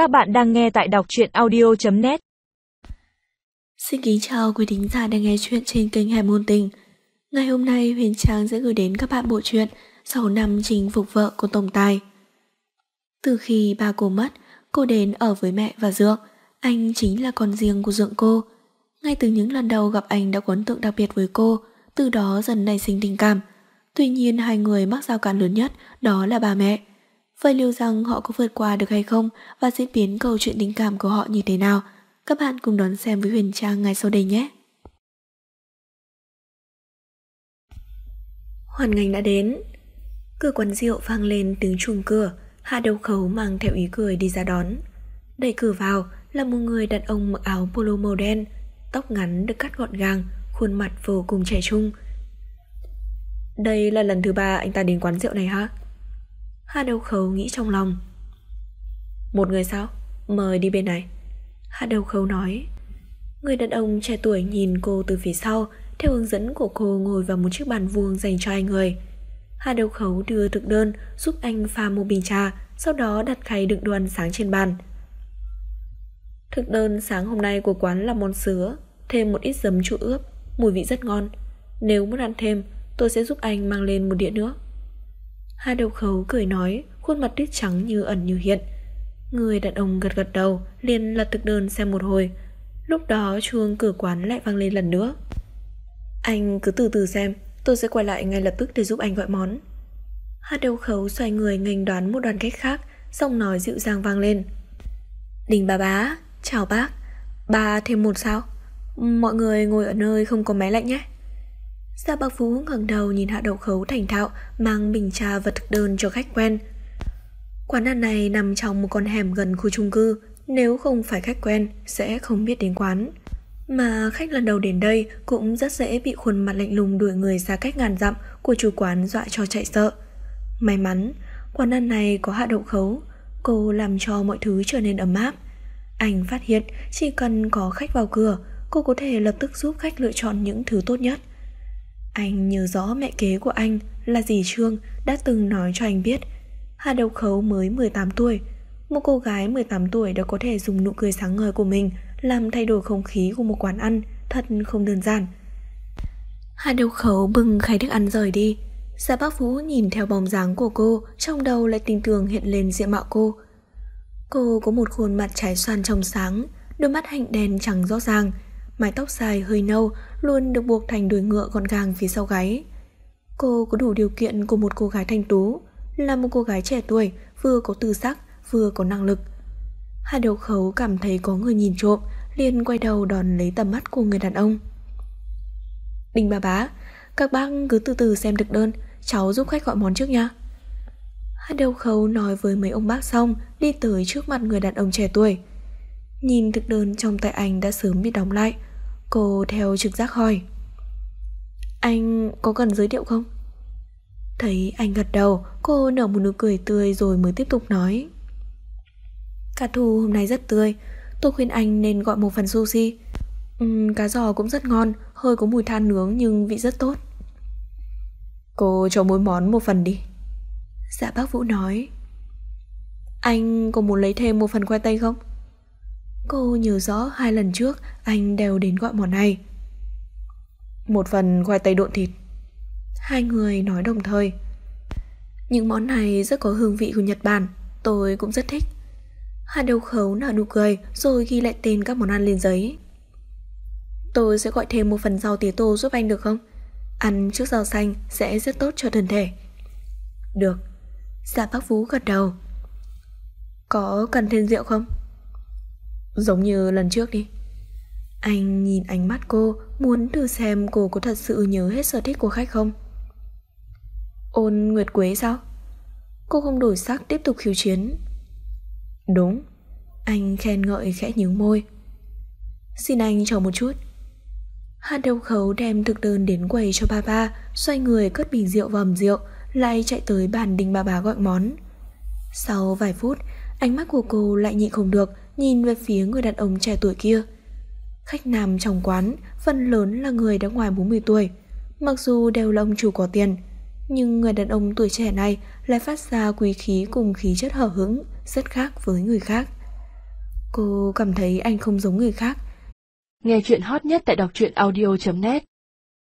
Các bạn đang nghe tại đọc truyện audio.net Xin kính chào quý thính giả đang nghe chuyện trên kênh Hải Môn Tình. Ngày hôm nay Huyền Trang sẽ gửi đến các bạn bộ truyện 6 năm chinh phục vợ của Tổng Tài. Từ khi ba cô mất, cô đến ở với mẹ và Dượng. Anh chính là con riêng của Dượng cô. Ngay từ những lần đầu gặp anh đã có ấn tượng đặc biệt với cô Từ đó dần nảy sinh tình cảm. Tuy nhiên hai người mắc giao cản lớn nhất đó là bà mẹ. Vậy liệu rằng họ có vượt qua được hay không và diễn biến câu chuyện tình cảm của họ như thế nào? Các bạn cùng đón xem với Huyền Trang ngay sau đây nhé. Hoàn ngành đã đến. Cửa quán rượu vang lên tiếng chuông cửa, Hạ Đầu Khấu mang theo ý cười đi ra đón. Đẩy cửa vào là một người đàn ông mặc áo polo màu đen, tóc ngắn được cắt gọn gàng, khuôn mặt vô cùng trẻ trung. Đây là lần thứ ba anh ta đến quán rượu này hả? Hà đầu khấu nghĩ trong lòng. Một người sao? Mời đi bên này. Hà đầu khấu nói. Người đàn ông trẻ tuổi nhìn cô từ phía sau, Theo hướng dẫn của cô ngồi vào một chiếc bàn vuông dành cho hai người. Hà đầu khấu đưa thực đơn Giúp anh pha một bình trà, Sau đó đặt khay đựng đồ ăn sáng trên bàn. Thực đơn sáng hôm nay của quán là món sứa, Thêm một ít giấm chua ướp, Mùi vị rất ngon. Nếu muốn ăn thêm, Tôi sẽ giúp anh mang lên một đĩa nữa. Hai đầu khấu cười nói, Khuôn mặt tuyết trắng như ẩn như hiện. Người đàn ông gật gật đầu, liền lật thực đơn xem một hồi. Lúc đó chuông cửa quán lại vang lên lần nữa. Anh cứ từ từ xem, Tôi sẽ quay lại ngay lập tức để giúp anh gọi món. Hà đầu khấu xoay người nghênh đoán một đoàn khách khác, Giọng nói dịu dàng vang lên. Đình bà bá, Chào bác. Ba thêm một sao? Mọi người ngồi ở nơi không có máy lạnh nhé. Gia Bác Phú ngẩng đầu nhìn Hạ Đậu Khấu thành thạo mang bình trà và thực đơn cho khách quen. Quán ăn này nằm trong một con hẻm gần khu chung cư, nếu không phải khách quen sẽ không biết đến quán. Mà khách lần đầu đến đây cũng rất dễ bị khuôn mặt lạnh lùng đuổi người ra cách ngàn dặm của chủ quán dọa cho chạy sợ. May mắn, quán ăn này có hạ đậu khấu, cô làm cho mọi thứ trở nên ấm áp. Anh phát hiện chỉ cần có khách vào cửa, cô có thể lập tức giúp khách lựa chọn những thứ tốt nhất. Anh nhớ rõ mẹ kế của anh là dì Trương đã từng nói cho anh biết. Hà Đậu Khấu mới 18 tuổi. Một cô gái 18 tuổi đã có thể dùng nụ cười sáng ngời của mình làm thay đổi không khí của một quán ăn thật không đơn giản. Hà Đậu Khấu bưng khay thức ăn rời đi. Gia Bác Vũ nhìn theo bóng dáng của cô, Trong đầu lại tình tường hiện lên diện mạo cô. Cô có một khuôn mặt trái xoan trong sáng, Đôi mắt hạnh đen trắng rõ ràng mái tóc dài hơi nâu luôn được buộc thành đuôi ngựa gọn gàng phía sau gáy. Cô có đủ điều kiện của một cô gái thanh tú, là một cô gái trẻ tuổi, vừa có tư sắc, vừa có năng lực. Hai đầu khấu cảm thấy có người nhìn trộm, liền quay đầu đòn lấy tầm mắt của người đàn ông. Đình bà bá, các bác cứ từ từ xem thực đơn, cháu giúp khách gọi món trước nha. Hai đầu khấu nói với mấy ông bác xong, đi tới trước mặt người đàn ông trẻ tuổi. Nhìn thực đơn trong tay anh đã sớm bị đóng lại, Cô theo trực giác hỏi. Anh có cần giới thiệu không? Thấy anh gật đầu Cô nở một nụ cười tươi rồi mới tiếp tục nói. Cá thu hôm nay rất tươi Tôi khuyên anh nên gọi một phần sushi. Uhm, Cá giò cũng rất ngon Hơi có mùi than nướng nhưng vị rất tốt. Cô cho mỗi món một phần đi. Dạ bác Vũ nói. Anh có muốn lấy thêm một phần khoai tây không? Cô nhớ rõ hai lần trước anh đều đến gọi món này. Một phần khoai tây độn thịt. Hai người nói đồng thời. Những món này rất có hương vị của Nhật Bản, tôi cũng rất thích. Hai đầu khấu nở nụ cười rồi ghi lại tên các món ăn lên giấy. Tôi sẽ gọi thêm một phần rau tía tô giúp anh được không? Ăn trước rau xanh sẽ rất tốt cho thân thể. Được. Dạ bác Vũ gật đầu. Có cần thêm rượu không? Giống như lần trước đi. Anh nhìn ánh mắt cô, Muốn thử xem cô có thật sự nhớ hết sở thích của khách không? Ôn Nguyệt Quế sao? Cô không đổi sắc tiếp tục khiêu chiến. Đúng, Anh khen ngợi khẽ nhướng môi. Xin anh chờ một chút. Hàn Đông khấu đem thực đơn đến quầy cho ba ba, Xoay người cất bình rượu vào ẩm rượu Lại chạy tới bàn đình ba bà gọi món. Sau vài phút, Ánh mắt của cô lại nhịn không được nhìn về phía người đàn ông trẻ tuổi kia. Khách nam trong quán phần lớn là người đã ngoài 40 tuổi, mặc dù đều là ông chủ có tiền, nhưng người đàn ông tuổi trẻ này lại phát ra quý khí cùng khí chất hở hững, rất khác với người khác. Cô cảm thấy anh không giống người khác. Nghe chuyện hot nhất tại đọc truyện audio.net